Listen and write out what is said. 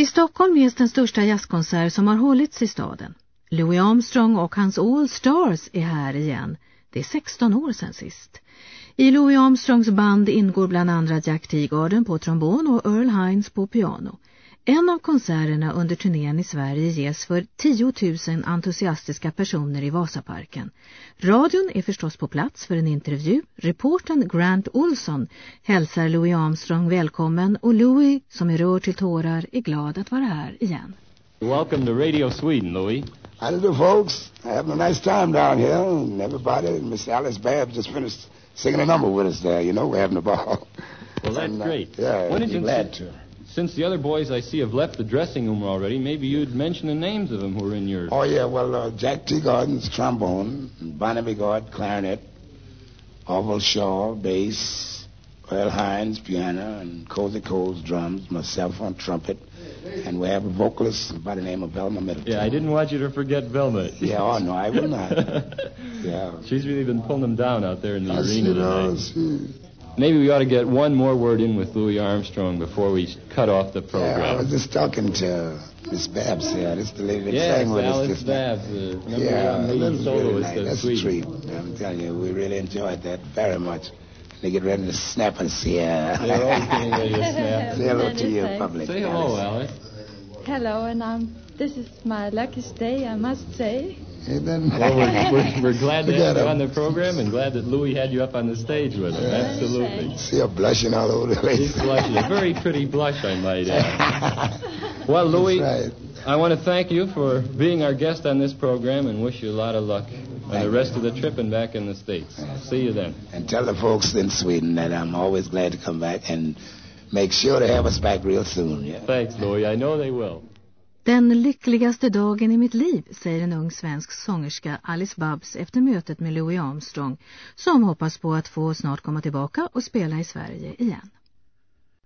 I Stockholm ges den största jazzkonsert som har hållits i staden. Louis Armstrong och hans All Stars är här igen. Det är 16 år sedan sist. I Louis Armstrongs band ingår bland andra Jack Teagarden på trombon och Earl Hines på piano. En av konserterna under turnén i Sverige ges för 10 000 entusiastiska personer i Vasaparken. Radion är förstås på plats för en intervju. Reporten Grant Olson hälsar Louis Armstrong välkommen och Louis, som är rörd till tårar, är glad att vara här igen. Welcome to Radio Sweden, Louis. How do you do, folks? Having a nice time down here. And everybody, Miss Alice Babb just finished singing a number with us there. You know, we're having a ball. Well, that's And, uh, great. yeah, When did you- glad to. Since the other boys I see have left the dressing room already, maybe you'd mention the names of them who are in your... Oh, yeah, well, uh, Jack Teagarden's trombone, Barney Bigard, clarinet, Arvell Shaw, bass, Earl Hines, piano, and Cozy Coles, drums, myself on trumpet, and we have a vocalist by the name of Velma Middleton. Yeah, I didn't want you to forget Velma. Yeah, oh, no, I will not. Yeah. She's really been pulling them down out there in the I arena see tonight. Those. Maybe we ought to get one more word in with Louis Armstrong before we cut off the program. Yeah, I was just talking to Miss Babs here. This is the lady that yes, sang with Alice just now. Babs, the Yeah, one that lead was really soloist nice. of That's a treat. I'm telling you, we really enjoyed that very much. They get ready to snap us here. They're always getting ready to snap. Say hello to Many your thanks. public. Say hello, Alice. Alice. Hello, and um, this is my luckiest day, I must say. Then. Well, we're, we're, we're glad to have you him. on the program and glad that Louis had you up on the stage with him. Absolutely. See her blushing all over the place. She's blushing. A very pretty blush, I might add. Well, Louis, right. I want to thank you for being our guest on this program and wish you a lot of luck on Thank the you. rest of the trip and back in the States. See you then. And tell the folks in Sweden that I'm always glad to come back and make sure to have us back real soon. Yeah. Thanks, Louis. I know they will. Den lyckligaste dagen i mitt liv, säger en ung svensk sångerska Alice Babs efter mötet med Louis Armstrong som hoppas på att få snart komma tillbaka och spela i Sverige igen.